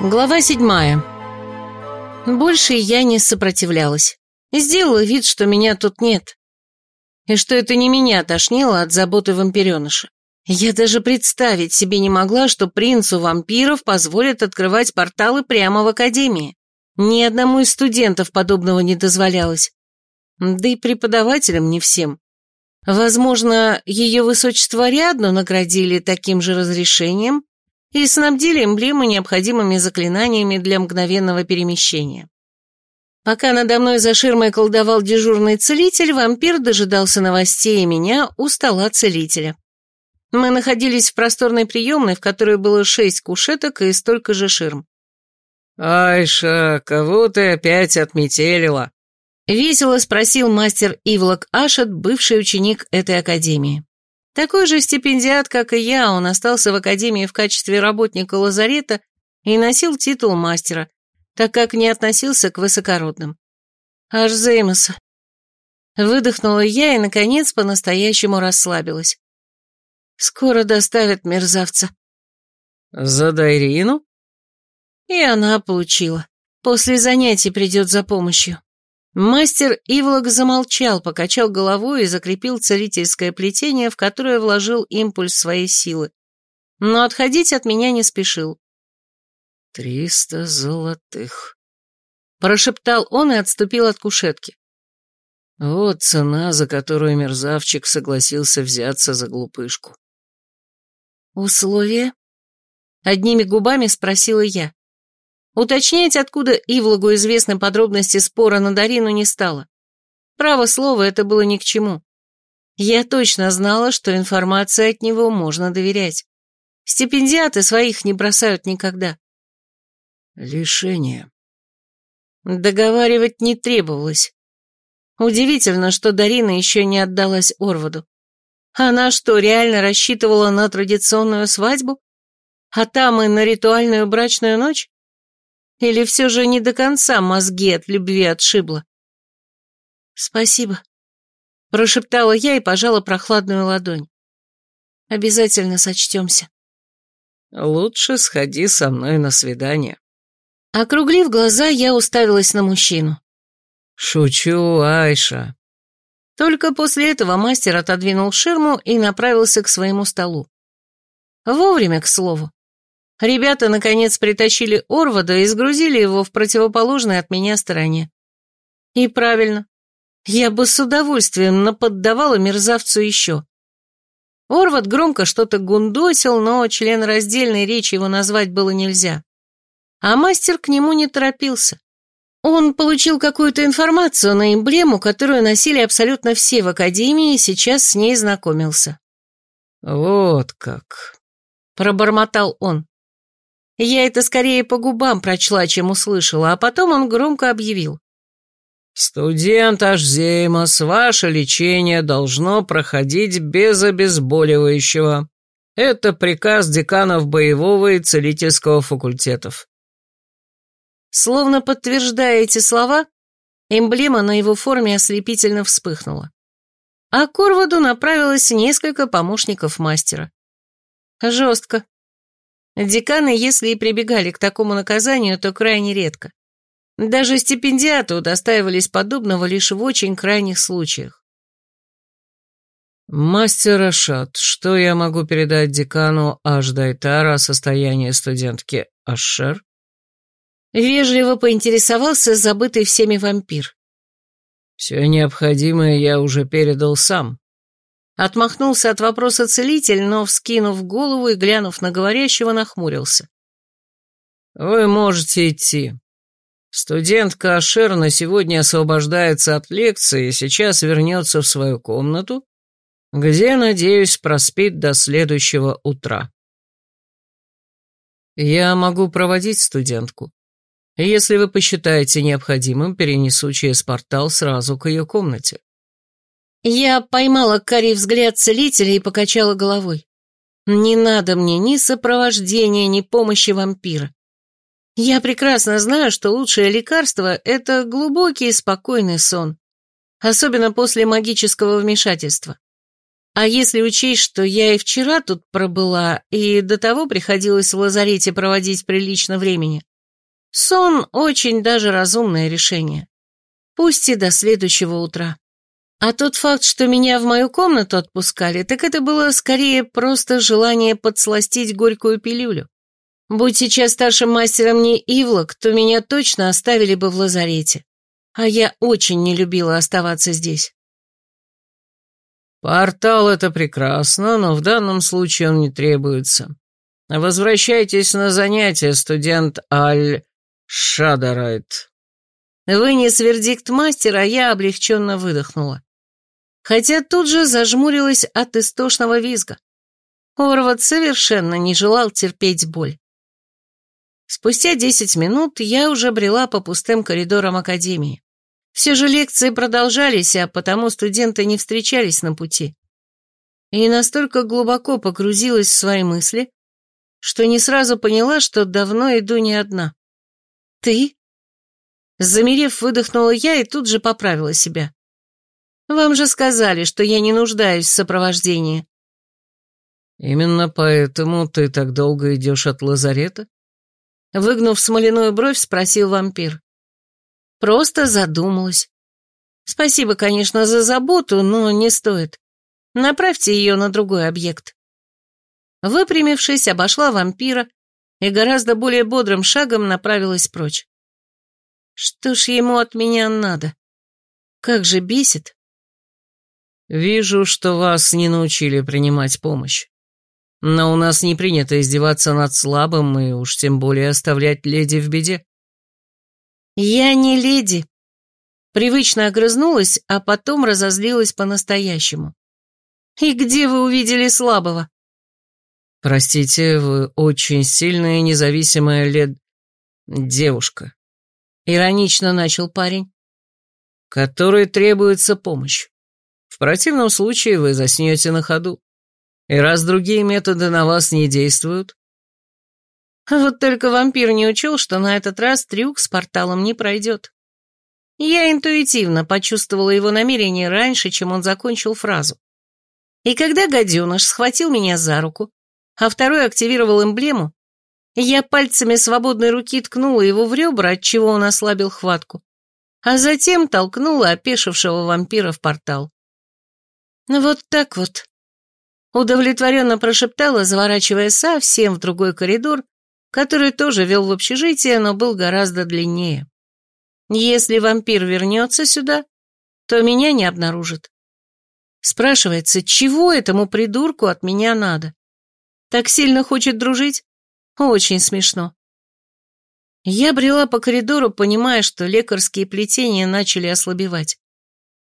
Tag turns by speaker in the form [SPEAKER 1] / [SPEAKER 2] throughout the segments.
[SPEAKER 1] Глава седьмая. Больше я не сопротивлялась. Сделала вид, что меня тут нет. И что это не меня тошнило от заботы вампиреныша. Я даже представить себе не могла, что принцу вампиров позволят открывать порталы прямо в академии. Ни одному из студентов подобного не дозволялось. Да и преподавателям не всем. Возможно, ее высочество рядно наградили таким же разрешением, и снабдили эмблемы необходимыми заклинаниями для мгновенного перемещения. Пока надо мной за ширмой колдовал дежурный целитель, вампир дожидался новостей и меня у стола целителя. Мы находились в просторной приемной, в которой было шесть кушеток и столько же ширм.
[SPEAKER 2] «Айша, кого ты опять отметелила?»
[SPEAKER 1] Весело спросил мастер Ивлок Ашет, бывший ученик этой академии. Такой же стипендиат, как и я, он остался в академии в качестве работника лазарета и носил титул мастера, так как не относился к высокородным. Аж Зеймоса. Выдохнула я и, наконец, по-настоящему расслабилась. Скоро доставят мерзавца.
[SPEAKER 2] За Дайрину?
[SPEAKER 1] И она получила. После занятий придет за помощью. Мастер Ивлок замолчал, покачал головой и закрепил целительское плетение, в которое вложил импульс своей силы. Но отходить от меня не спешил.
[SPEAKER 2] «Триста золотых», —
[SPEAKER 1] прошептал он и отступил от кушетки.
[SPEAKER 2] «Вот цена, за которую мерзавчик согласился взяться за глупышку».
[SPEAKER 1] «Условия?» — одними губами спросила я. Уточнять, откуда Ивлагу известны подробности спора на Дарину, не стало. Право слово, это было ни к чему. Я точно знала, что информации от него можно доверять. Стипендиаты своих не бросают никогда.
[SPEAKER 2] Лишение.
[SPEAKER 1] Договаривать не требовалось. Удивительно, что Дарина еще не отдалась Орваду. Она что, реально рассчитывала на традиционную свадьбу? А там и на ритуальную брачную ночь? Или все же не до конца мозги от любви отшибло? «Спасибо», — прошептала я и пожала прохладную ладонь. «Обязательно сочтемся».
[SPEAKER 2] «Лучше сходи со мной на свидание».
[SPEAKER 1] Округлив глаза, я уставилась на мужчину.
[SPEAKER 2] «Шучу, Айша».
[SPEAKER 1] Только после этого мастер отодвинул ширму и направился к своему столу. Вовремя, к слову. Ребята, наконец, притащили Орвада и сгрузили его в противоположной от меня стороне. И правильно. Я бы с удовольствием наподдавала мерзавцу еще. Орвад громко что-то гундосил, но член раздельной речи его назвать было нельзя. А мастер к нему не торопился. Он получил какую-то информацию на эмблему, которую носили абсолютно все в Академии, и сейчас с ней знакомился.
[SPEAKER 2] «Вот как», — пробормотал он.
[SPEAKER 1] Я это скорее по губам прочла, чем услышала, а потом он громко объявил.
[SPEAKER 2] «Студент Ашзеймос, ваше лечение должно проходить без обезболивающего. Это приказ деканов боевого и целительского факультетов».
[SPEAKER 1] Словно подтверждая эти слова, эмблема на его форме ослепительно вспыхнула. А к Орваду направилось несколько помощников мастера. Жестко. Деканы, если и прибегали к такому наказанию, то крайне редко. Даже стипендиаты удостаивались подобного лишь в очень крайних случаях.
[SPEAKER 2] «Мастер Ашат, что я могу передать декану Аждайтара о состоянии студентки Ашер?»
[SPEAKER 1] Вежливо поинтересовался забытый всеми вампир.
[SPEAKER 2] «Все необходимое я уже передал сам.
[SPEAKER 1] Отмахнулся от вопроса целитель, но, вскинув голову и глянув на говорящего, нахмурился.
[SPEAKER 2] «Вы можете идти. Студентка Ашер на сегодня освобождается от лекции и сейчас вернется в свою комнату, где, надеюсь, проспит до следующего утра. Я могу проводить студентку. Если вы посчитаете необходимым, перенесу через портал сразу к ее комнате.
[SPEAKER 1] Я поймала карий взгляд целителя и покачала головой. Не надо мне ни сопровождения, ни помощи вампира. Я прекрасно знаю, что лучшее лекарство — это глубокий и спокойный сон, особенно после магического вмешательства. А если учесть, что я и вчера тут пробыла, и до того приходилось в лазарете проводить прилично времени, сон очень даже разумное решение. Пусть и до следующего утра. А тот факт, что меня в мою комнату отпускали, так это было скорее просто желание подсластить горькую пилюлю. Будь сейчас старшим мастером не Ивлок, то меня точно оставили бы в лазарете. А я очень не любила оставаться здесь.
[SPEAKER 2] «Портал — это прекрасно, но в данном случае он не требуется. Возвращайтесь на занятия, студент Аль Шадарайт».
[SPEAKER 1] Вынес вердикт мастера, а я облегченно выдохнула. Хотя тут же зажмурилась от истошного визга. Орват совершенно не желал терпеть боль. Спустя десять минут я уже брела по пустым коридорам академии. Все же лекции продолжались, а потому студенты не встречались на пути. И настолько глубоко погрузилась в свои мысли, что не сразу поняла, что давно иду не одна. «Ты?» Замерев, выдохнула я и тут же поправила себя. «Вам же сказали, что я не нуждаюсь в сопровождении».
[SPEAKER 2] «Именно поэтому ты так долго идешь от лазарета?»
[SPEAKER 1] Выгнув смоляную бровь, спросил вампир. Просто задумалась. Спасибо, конечно, за заботу, но не стоит. Направьте ее на другой объект. Выпрямившись, обошла вампира и гораздо более бодрым шагом направилась прочь. Что ж ему от меня надо? Как же бесит.
[SPEAKER 2] Вижу, что вас не научили принимать помощь. Но у нас не принято издеваться над слабым и уж тем более оставлять леди в беде.
[SPEAKER 1] «Я не леди», — привычно огрызнулась, а потом разозлилась по-настоящему. «И где вы увидели слабого?»
[SPEAKER 2] «Простите, вы очень сильная и независимая лед... девушка», — иронично начал парень, «которой требуется помощь. В противном случае вы заснете на ходу. И раз другие методы на вас не действуют,
[SPEAKER 1] вот только вампир не учел, что на этот раз трюк с порталом не пройдет. Я интуитивно почувствовала его намерение раньше, чем он закончил фразу. И когда гаденыш схватил меня за руку, а второй активировал эмблему, я пальцами свободной руки ткнула его в ребра, отчего он ослабил хватку, а затем толкнула опешившего вампира в портал. Ну вот так вот. Удовлетворенно прошептала, заворачивая совсем в другой коридор, который тоже вел в общежитие, но был гораздо длиннее. Если вампир вернется сюда, то меня не обнаружит. Спрашивается, чего этому придурку от меня надо? Так сильно хочет дружить? Очень смешно. Я брела по коридору, понимая, что лекарские плетения начали ослабевать.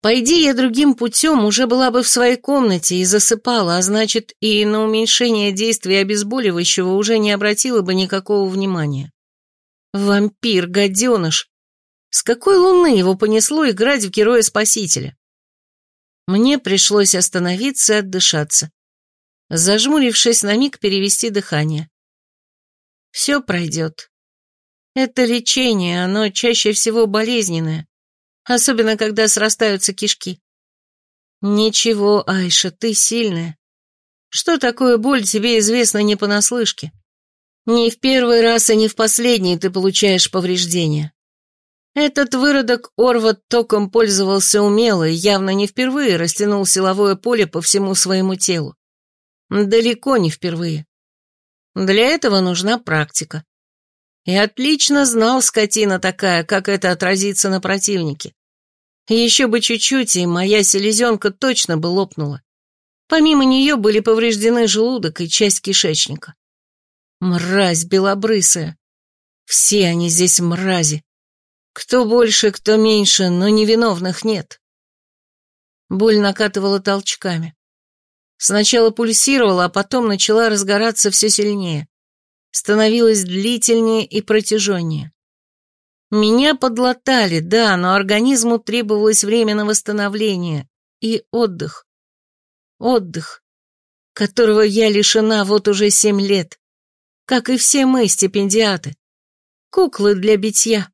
[SPEAKER 1] Пойди я другим путем, уже была бы в своей комнате и засыпала, а значит, и на уменьшение действия обезболивающего уже не обратила бы никакого внимания. Вампир, гаденыш! С какой луны его понесло играть в героя-спасителя? Мне пришлось остановиться и отдышаться. Зажмурившись на миг, перевести дыхание. Все пройдет. Это лечение, оно чаще всего болезненное особенно когда срастаются кишки. Ничего, Айша, ты сильная. Что такое боль, тебе известно не понаслышке. Не в первый раз и не в последний ты получаешь повреждения. Этот выродок Орват током пользовался умело и явно не впервые растянул силовое поле по всему своему телу. Далеко не впервые. Для этого нужна практика. И отлично знал скотина такая, как это отразится на противнике. Еще бы чуть-чуть, и моя селезенка точно бы лопнула. Помимо нее были повреждены желудок и часть кишечника. Мразь белобрысая. Все они здесь мрази. Кто больше, кто меньше, но невиновных нет. Боль накатывала толчками. Сначала пульсировала, а потом начала разгораться все сильнее становилось длительнее и протяженнее. Меня подлатали, да, но организму требовалось время на восстановление и отдых. Отдых, которого я лишена вот уже семь лет, как и все мы, стипендиаты. Куклы для битья,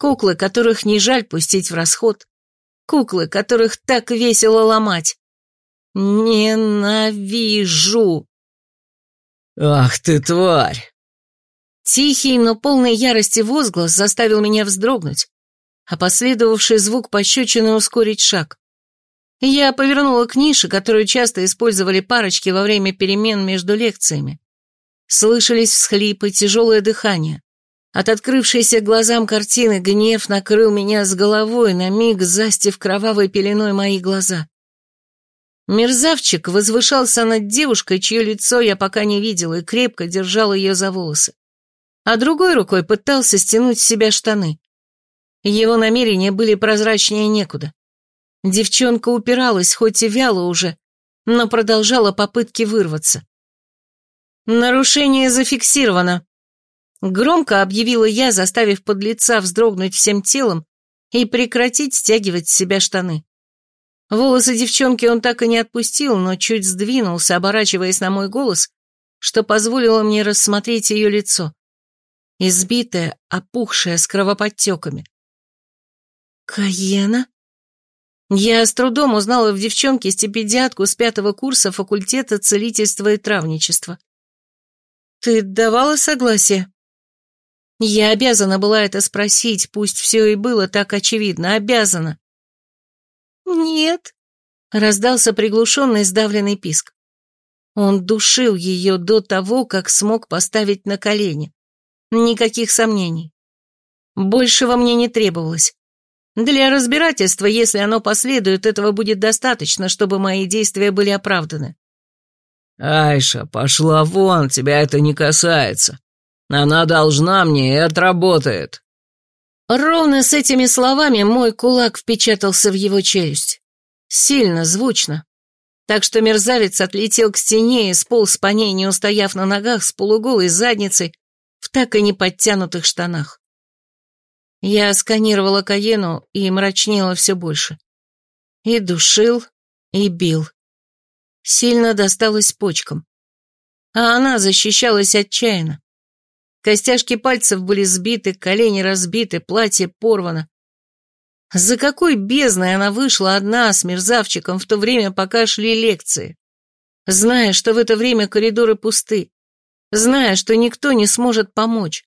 [SPEAKER 1] куклы, которых не жаль пустить в расход, куклы, которых так весело ломать. Ненавижу.
[SPEAKER 2] «Ах ты, тварь!»
[SPEAKER 1] Тихий, но полный ярости возглас заставил меня вздрогнуть, а последовавший звук пощечины ускорить шаг. Я повернула к нише, которую часто использовали парочки во время перемен между лекциями. Слышались всхлипы, тяжелое дыхание. От открывшейся глазам картины гнев накрыл меня с головой, на миг застив кровавой пеленой мои глаза. Мерзавчик возвышался над девушкой, чье лицо я пока не видела, и крепко держал ее за волосы. А другой рукой пытался стянуть с себя штаны. Его намерения были прозрачнее некуда. Девчонка упиралась, хоть и вяло уже, но продолжала попытки вырваться. «Нарушение зафиксировано», — громко объявила я, заставив подлеца вздрогнуть всем телом и прекратить стягивать с себя штаны. Волосы девчонки он так и не отпустил, но чуть сдвинулся, оборачиваясь на мой голос, что позволило мне рассмотреть ее лицо. Избитое, опухшее, с кровоподтеками. «Каена?» Я с трудом узнала в девчонке стипендиатку с пятого курса факультета целительства и травничества. «Ты давала согласие?» Я обязана была это спросить, пусть все и было так очевидно, обязана. «Нет», — раздался приглушенный сдавленный писк. Он душил ее до того, как смог поставить на колени. Никаких сомнений. Большего мне не требовалось. Для разбирательства, если оно последует, этого будет достаточно, чтобы мои действия были оправданы.
[SPEAKER 2] «Айша, пошла вон, тебя это не касается. Она должна мне и отработает».
[SPEAKER 1] Ровно с этими словами мой кулак впечатался в его челюсть. Сильно, звучно. Так что мерзавец отлетел к стене и сполз по ней, не устояв на ногах, с полуголой задницей, в так и не подтянутых штанах. Я сканировала Каену и мрачнела все больше. И душил, и бил. Сильно досталось почкам. А она защищалась отчаянно. Костяшки пальцев были сбиты, колени разбиты, платье порвано. За какой бездной она вышла одна с мерзавчиком в то время, пока шли лекции? Зная, что в это время коридоры пусты, зная, что никто не сможет помочь,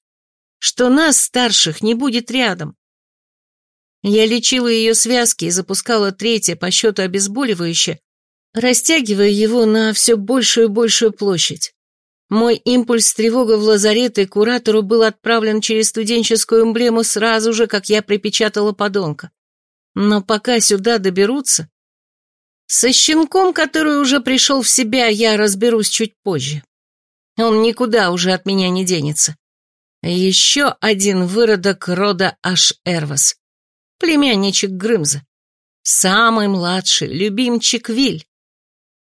[SPEAKER 1] что нас, старших, не будет рядом. Я лечила ее связки и запускала третье по счету обезболивающее, растягивая его на все большую и большую площадь. Мой импульс тревога в лазарет и куратору был отправлен через студенческую эмблему сразу же, как я припечатала подонка. Но пока сюда доберутся... Со щенком, который уже пришел в себя, я разберусь чуть позже. Он никуда уже от меня не денется. Еще один выродок рода Аш-Эрвас. Племянничек Грымза. Самый младший, любимчик Виль.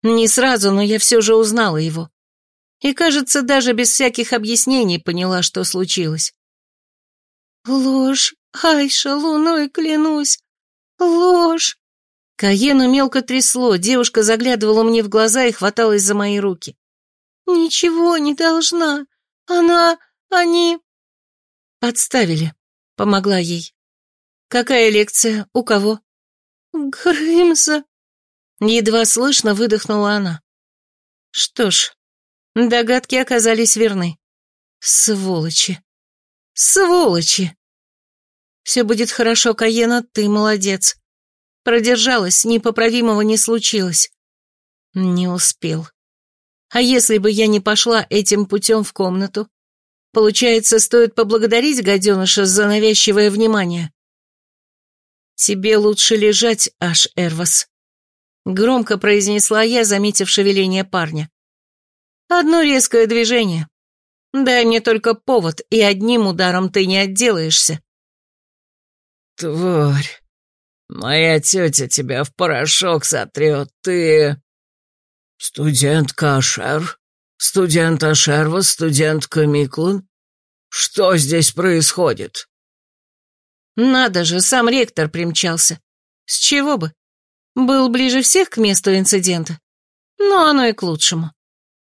[SPEAKER 1] Не сразу, но я все же узнала его. И, кажется, даже без всяких объяснений поняла, что случилось. «Ложь, Айша, луной клянусь! Ложь!» Каену мелко трясло, девушка заглядывала мне в глаза и хваталась за мои руки. «Ничего не должна. Она... они...» «Подставили», — помогла ей. «Какая лекция? У кого?» «Грымза», Едва слышно выдохнула она. Что ж, догадки оказались верны. Сволочи. Сволочи. Все будет хорошо, Каена, ты молодец. Продержалась, непоправимого не случилось. Не успел. А если бы я не пошла этим путем в комнату? Получается, стоит поблагодарить гаденыша за навязчивое внимание. Тебе лучше лежать, Аш Эрвас. Громко произнесла я, заметив шевеление парня. Одно резкое движение. Дай мне только повод, и одним ударом ты не отделаешься.
[SPEAKER 2] Тварь, моя тетя тебя в порошок сотрет, ты... Студентка Ашер? Студент Ашерва, студентка Миклун? Что здесь происходит?
[SPEAKER 1] Надо же, сам ректор примчался. С чего бы? Был ближе всех к месту инцидента. Но оно и к лучшему.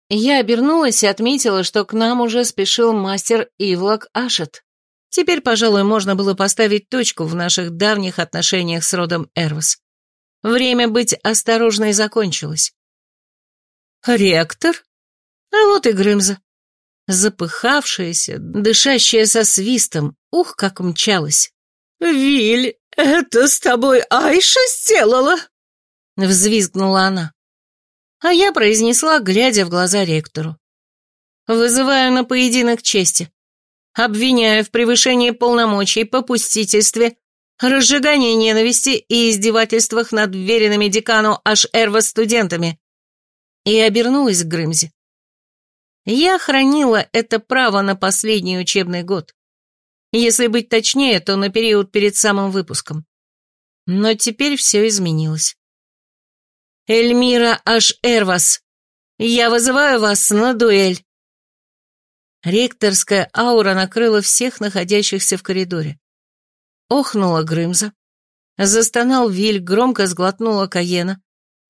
[SPEAKER 1] Я обернулась и отметила, что к нам уже спешил мастер Ивлак Ашет. Теперь, пожалуй, можно было поставить точку в наших давних отношениях с родом Эрвас. Время быть осторожной закончилось. Ректор? А вот и Грымза. Запыхавшаяся, дышащая со свистом, ух, как мчалась.
[SPEAKER 3] «Виль, это с тобой Айша сделала?»
[SPEAKER 1] Взвизгнула она. А я произнесла, глядя в глаза ректору. «Вызываю на поединок чести. Обвиняю в превышении полномочий, попустительстве, разжигании ненависти и издевательствах над веренными декану Аш-Эрва студентами». И обернулась к Грымзе. Я хранила это право на последний учебный год. Если быть точнее, то на период перед самым выпуском. Но теперь все изменилось. Эльмира Аш-Эрвас, я вызываю вас на дуэль. Ректорская аура накрыла всех находящихся в коридоре. Охнула Грымза. Застонал Виль, громко сглотнула Каена.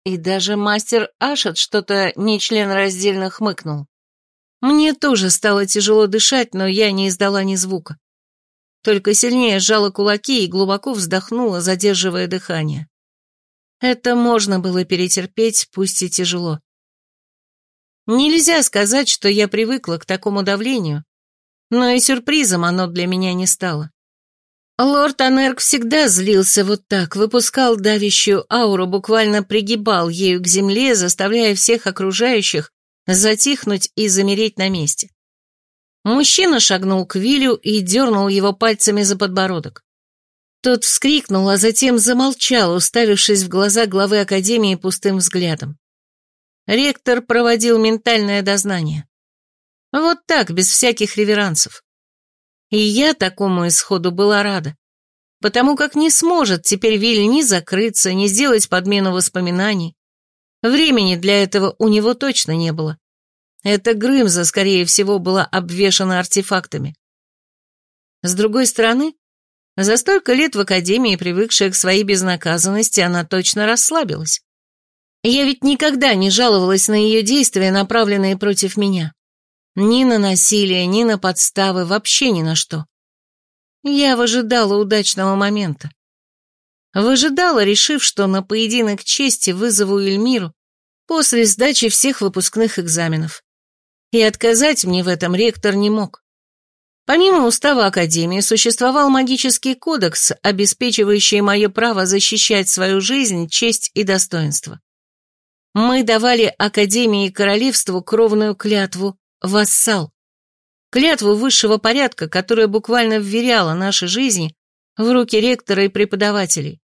[SPEAKER 1] И даже мастер Ашат что-то нечленораздельно хмыкнул. Мне тоже стало тяжело дышать, но я не издала ни звука. Только сильнее сжала кулаки и глубоко вздохнула, задерживая дыхание. Это можно было перетерпеть, пусть и тяжело. Нельзя сказать, что я привыкла к такому давлению, но и сюрпризом оно для меня не стало. Лорд Анерк всегда злился вот так, выпускал давящую ауру, буквально пригибал ею к земле, заставляя всех окружающих затихнуть и замереть на месте. Мужчина шагнул к Вилю и дернул его пальцами за подбородок. Тот вскрикнул, а затем замолчал, уставившись в глаза главы Академии пустым взглядом. Ректор проводил ментальное дознание. Вот так, без всяких реверансов. И я такому исходу была рада, потому как не сможет теперь Виль ни закрыться, ни сделать подмену воспоминаний, Времени для этого у него точно не было. Эта Грымза, скорее всего, была обвешана артефактами. С другой стороны, за столько лет в Академии, привыкшая к своей безнаказанности, она точно расслабилась. Я ведь никогда не жаловалась на ее действия, направленные против меня. Ни на насилие, ни на подставы, вообще ни на что. Я выжидала удачного момента. Выжидала, решив, что на поединок чести вызову Эльмиру после сдачи всех выпускных экзаменов. И отказать мне в этом ректор не мог. Помимо устава Академии существовал магический кодекс, обеспечивающий мое право защищать свою жизнь, честь и достоинство. Мы давали Академии и Королевству кровную клятву «Вассал», клятву высшего порядка, которая буквально вверяла наши жизни в руки ректора и преподавателей.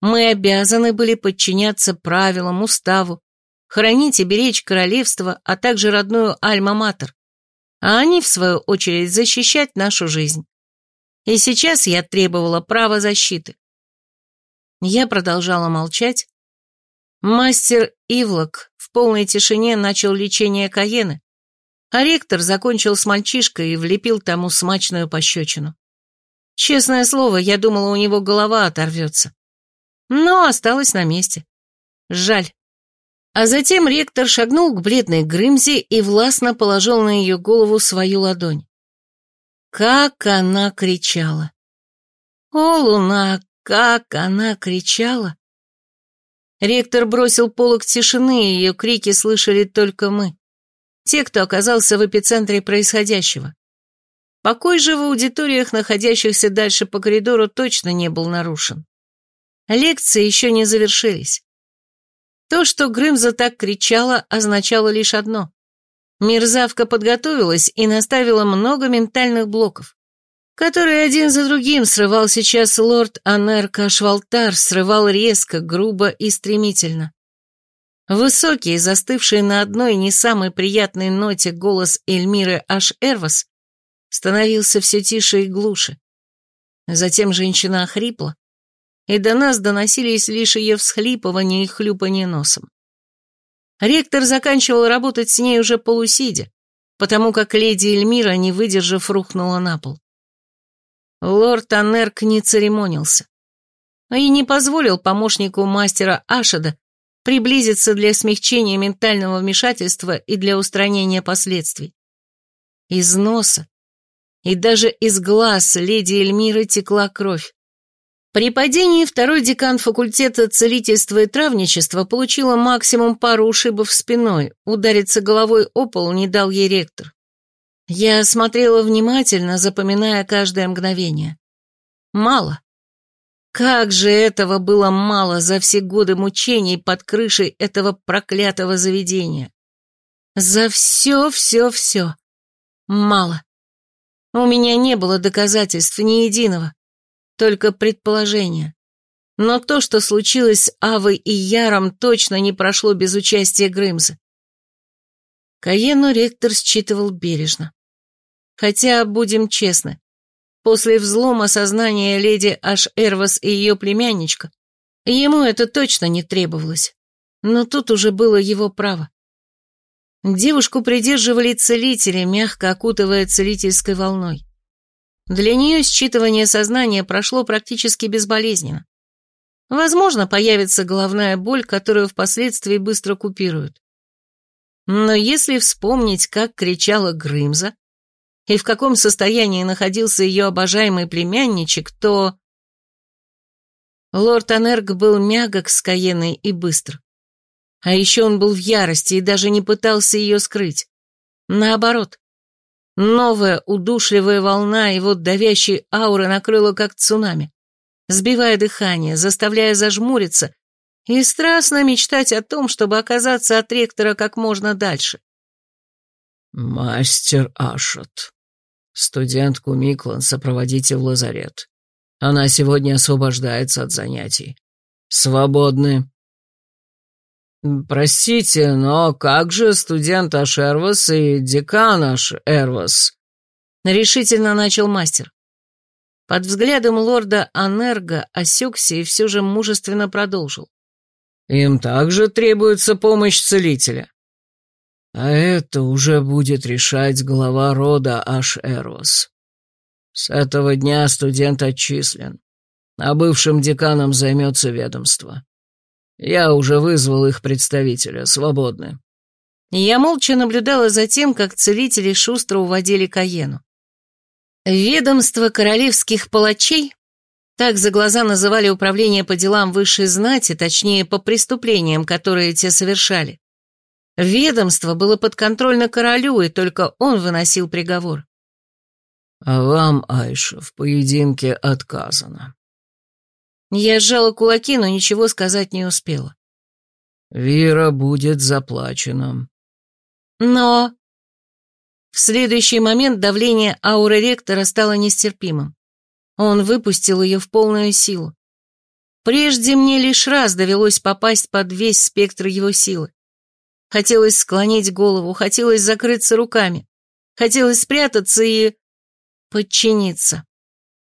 [SPEAKER 1] Мы обязаны были подчиняться правилам, уставу, хранить и беречь королевство, а также родную Альма-Матер, а они, в свою очередь, защищать нашу жизнь. И сейчас я требовала права защиты. Я продолжала молчать. Мастер Ивлок в полной тишине начал лечение Каены, а ректор закончил с мальчишкой и влепил тому смачную пощечину. Честное слово, я думала, у него голова оторвется но осталась на месте. Жаль. А затем ректор шагнул к бледной Грымзе и властно положил на ее голову свою ладонь. Как она кричала! О, луна, как она кричала! Ректор бросил полок тишины, и ее крики слышали только мы, те, кто оказался в эпицентре происходящего. Покой же в аудиториях, находящихся дальше по коридору, точно не был нарушен. Лекции еще не завершились. То, что Грымза так кричала, означало лишь одно. Мерзавка подготовилась и наставила много ментальных блоков, которые один за другим срывал сейчас лорд Анер Кашвалтар, срывал резко, грубо и стремительно. Высокий, застывший на одной не самой приятной ноте голос Эльмиры Аш-Эрвас становился все тише и глуше. Затем женщина охрипла, и до нас доносились лишь ее всхлипывание и хлюпанье носом. Ректор заканчивал работать с ней уже полусидя, потому как леди Эльмира, не выдержав, рухнула на пол. Лорд Анерк не церемонился и не позволил помощнику мастера Ашада приблизиться для смягчения ментального вмешательства и для устранения последствий. Из носа и даже из глаз леди Эльмиры текла кровь, При падении второй декан факультета целительства и травничества получила максимум пару ушибов спиной, удариться головой о пол не дал ей ректор. Я смотрела внимательно, запоминая каждое мгновение. Мало. Как же этого было мало за все годы мучений под крышей этого проклятого заведения. За все-все-все. Мало. У меня не было доказательств ни единого только предположения. Но то, что случилось с Авой и Яром, точно не прошло без участия Грымза. Каену ректор считывал бережно. Хотя, будем честны, после взлома сознания леди Аш Эрвас и ее племянничка, ему это точно не требовалось. Но тут уже было его право. Девушку придерживали целители, мягко окутывая целительской волной. Для нее считывание сознания прошло практически безболезненно. Возможно, появится головная боль, которую впоследствии быстро купируют. Но если вспомнить, как кричала Грымза, и в каком состоянии находился ее обожаемый племянничек, то... Лорд Анерг был мягок с Каеной и быстр. А еще он был в ярости и даже не пытался ее скрыть. Наоборот, Новая удушливая волна его давящей ауры накрыла как цунами, сбивая дыхание, заставляя зажмуриться и страстно мечтать о том, чтобы оказаться от ректора как можно дальше.
[SPEAKER 2] «Мастер Ашот, студентку Миклан сопроводите в лазарет. Она сегодня освобождается от занятий. Свободны». «Простите, но как же студент Ашервас и декан Ашервас?» Решительно начал мастер.
[SPEAKER 1] Под взглядом лорда Анерго осекся и все же мужественно продолжил.
[SPEAKER 2] «Им также требуется помощь целителя. А это уже будет решать глава рода Ашервас. С этого дня студент отчислен, а бывшим деканом займется ведомство. Я уже вызвал их представителя, свободны.
[SPEAKER 1] Я молча наблюдала за тем, как целители шустро уводили Каену. Ведомство королевских палачей, так за глаза называли управление по делам высшей знати, точнее, по преступлениям, которые те совершали. Ведомство было подконтрольно королю, и только он выносил приговор.
[SPEAKER 2] «А вам, Айша, в поединке отказано»,
[SPEAKER 1] я сжала кулаки, но ничего сказать не успела.
[SPEAKER 2] «Вира будет заплачена».
[SPEAKER 1] «Но...» В следующий момент давление ауры ректора стало нестерпимым. Он выпустил ее в полную силу. Прежде мне лишь раз довелось попасть под весь спектр его силы. Хотелось склонить голову, хотелось закрыться руками, хотелось спрятаться и... подчиниться.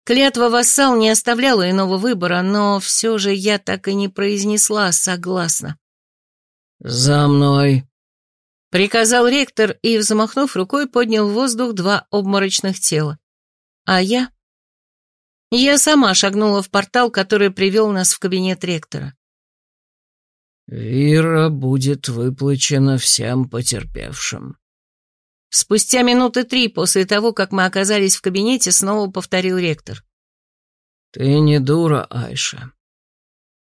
[SPEAKER 1] Клятва вассал не оставляла иного выбора, но все же я так и не произнесла «согласна».
[SPEAKER 2] «За мной!»
[SPEAKER 1] Приказал ректор и, взмахнув рукой, поднял в воздух два обморочных тела. А я? Я сама шагнула в портал, который привел нас в кабинет ректора.
[SPEAKER 2] «Вира будет выплачена всем потерпевшим»,
[SPEAKER 1] Спустя минуты три после того, как мы оказались в кабинете, снова повторил ректор.
[SPEAKER 2] «Ты не дура, Айша.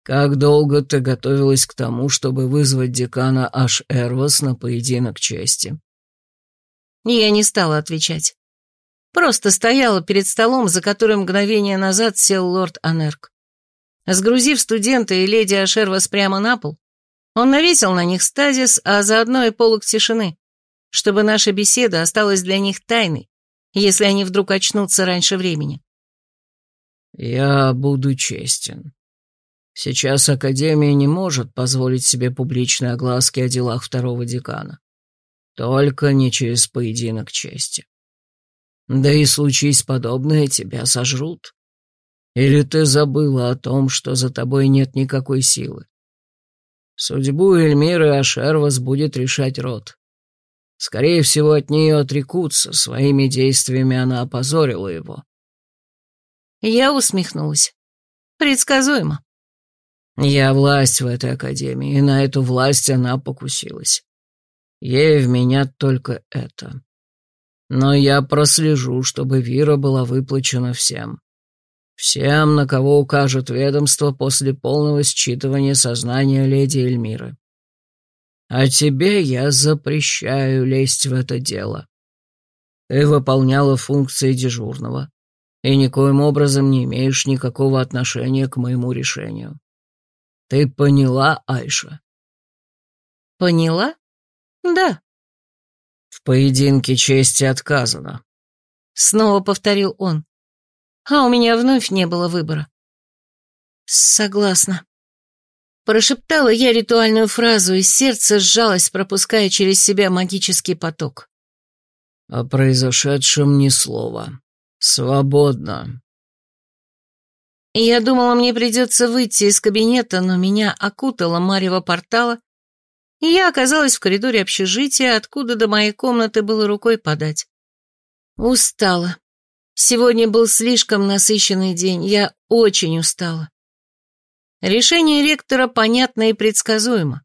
[SPEAKER 2] Как долго ты готовилась к тому, чтобы вызвать декана Аш Эрвас на поединок чести?»
[SPEAKER 1] Я не стала отвечать. Просто стояла перед столом, за которым мгновение назад сел лорд Анерк. Сгрузив студента и леди Ашервас прямо на пол, он навесил на них стазис, а заодно и полок тишины, чтобы наша беседа осталась для них тайной, если они вдруг очнутся раньше времени.
[SPEAKER 2] «Я буду честен. Сейчас Академия не может позволить себе публичной огласки о делах второго декана. Только не через поединок чести. Да и случись подобное, тебя сожрут. Или ты забыла о том, что за тобой нет никакой силы? Судьбу Эльмиры Ашервас будет решать род. Скорее всего, от нее отрекутся, своими действиями она опозорила его.
[SPEAKER 1] Я усмехнулась. Предсказуемо.
[SPEAKER 2] Я власть в этой академии, и на эту власть она покусилась. Ей вменят только это. Но я прослежу, чтобы Вира была выплачена всем. Всем, на кого укажет ведомство после полного считывания сознания леди Эльмиры. А тебе я запрещаю лезть в это дело. Ты выполняла функции дежурного и никоим образом не имеешь никакого отношения к моему решению. Ты поняла, Айша?
[SPEAKER 1] Поняла? Да.
[SPEAKER 2] В поединке чести отказано.
[SPEAKER 1] Снова повторил он а у меня вновь не было выбора. Согласна. Прошептала я ритуальную фразу, и сердце сжалось, пропуская через себя магический поток.
[SPEAKER 2] О произошедшем ни слова. Свободно.
[SPEAKER 1] Я думала, мне придется выйти из кабинета, но меня окутала марево портала, и я оказалась в коридоре общежития, откуда до моей комнаты было рукой подать. Устала. Сегодня был слишком насыщенный день, я очень устала. Решение ректора понятно и предсказуемо.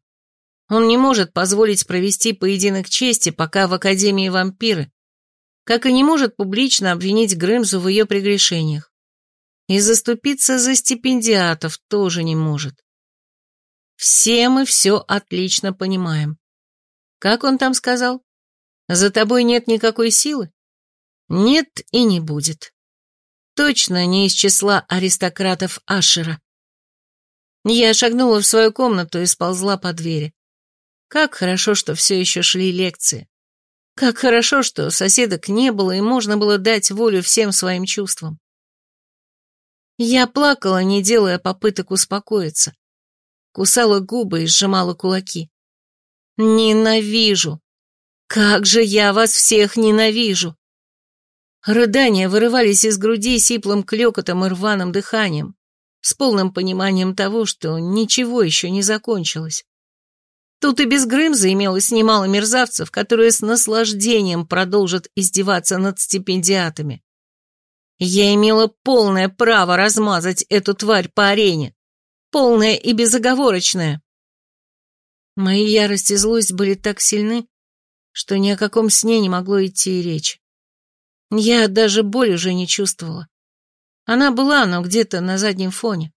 [SPEAKER 1] Он не может позволить провести поединок чести, пока в Академии вампиры, как и не может публично обвинить Грымзу в ее прегрешениях. И заступиться за стипендиатов тоже не может. Все мы все отлично понимаем. Как он там сказал? За тобой нет никакой силы? Нет и не будет. Точно не из числа аристократов Ашера. Я шагнула в свою комнату и сползла по двери. Как хорошо, что все еще шли лекции. Как хорошо, что соседок не было, и можно было дать волю всем своим чувствам. Я плакала, не делая попыток успокоиться. Кусала губы и сжимала кулаки. Ненавижу. Как же я вас всех ненавижу. Рыдания вырывались из груди сиплым клёкотом и рваным дыханием, с полным пониманием того, что ничего еще не закончилось. Тут и без Грымза имелось немало мерзавцев, которые с наслаждением продолжат издеваться над стипендиатами. Я имела полное право размазать эту тварь по арене. Полное и безоговорочное. Мои ярость и злость были так сильны, что ни о каком сне не могло идти и речи. Я даже боль уже не чувствовала. Она была, но где-то на заднем фоне.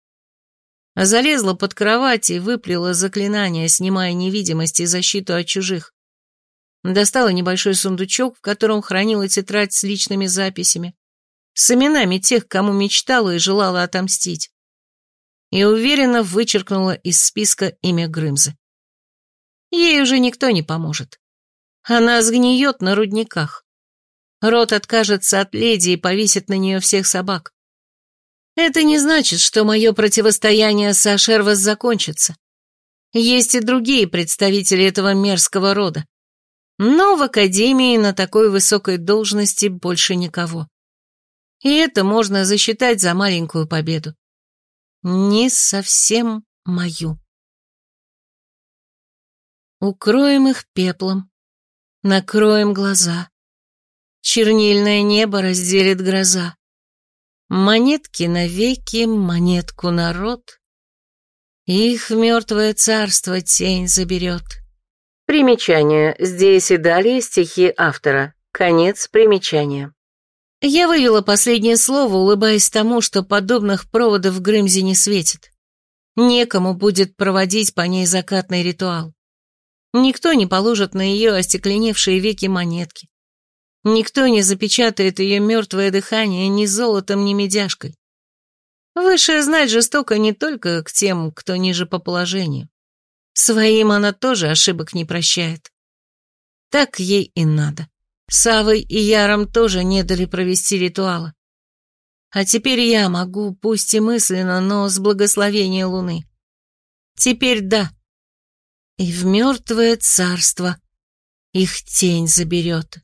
[SPEAKER 1] Залезла под кровать и выплела заклинание, снимая невидимость и защиту от чужих. Достала небольшой сундучок, в котором хранила тетрадь с личными записями, с именами тех, кому мечтала и желала отомстить. И уверенно вычеркнула из списка имя Грымзы. Ей уже никто не поможет. Она сгниет на рудниках. Рот откажется от леди и повесит на нее всех собак. Это не значит, что мое противостояние с Ашервас закончится. Есть и другие представители этого мерзкого рода. Но в Академии на такой высокой должности больше никого. И это можно засчитать за маленькую победу. Не совсем мою. Укроем их пеплом, накроем глаза, чернильное небо разделит гроза. Монетки навеки, монетку народ. Их мертвое царство тень заберет. Примечание. Здесь и далее стихи автора. Конец примечания. Я вывела последнее слово, улыбаясь тому, что подобных проводов в Грымзе не светит. Некому будет проводить по ней закатный ритуал. Никто не положит на ее остекленевшие веки монетки. Никто не запечатает ее мертвое дыхание ни золотом, ни медяшкой. Высшая знать жестоко не только к тем, кто ниже по положению. Своим она тоже ошибок не прощает. Так ей и надо. Савой и Яром тоже не дали провести ритуала. А теперь я могу, пусть и мысленно, но с благословения Луны. Теперь да. И в мертвое царство их тень заберет.